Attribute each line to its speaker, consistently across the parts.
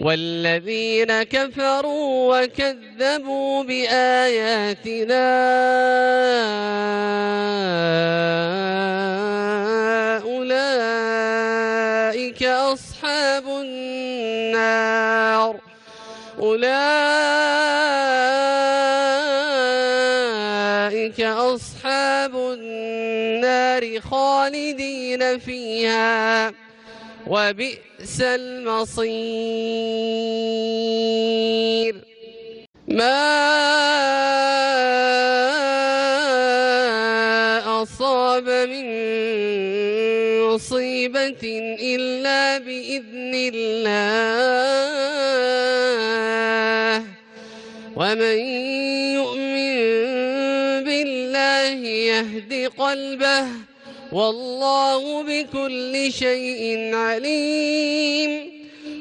Speaker 1: والذين كفروا وكذبوا بآياتنا أولئك أصحاب النار. أولئك أصحاب النار خالدين فيها. وبئس المصير. ما أصاب من مصيبة إلا بإذن الله. ومن يؤمن بالله يهد قلبه. والله بكل شيء عليم.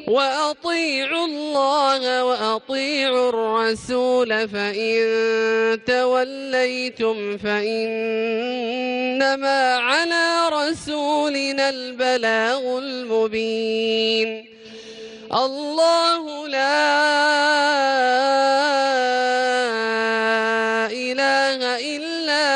Speaker 1: وأطيعوا الله وأطيعوا الرسول فإن توليتم فإنما على رسولنا البلاغ المبين. الله لا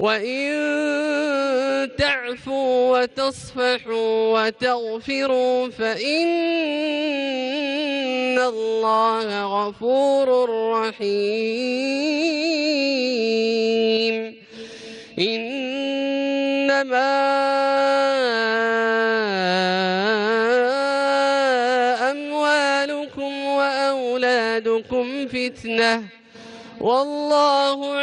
Speaker 1: وإن تعفوا وتصفحوا وتغفروا فإن الله غفور رحيم إنما أموالكم وأولادكم فتنة والله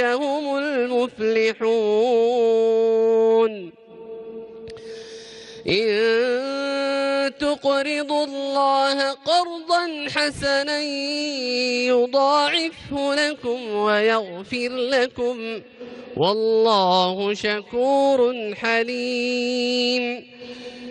Speaker 1: هم المفلحون. إن تقرضوا الله قرضا حسنا يضاعفه لكم ويغفر لكم. والله شكور حليم.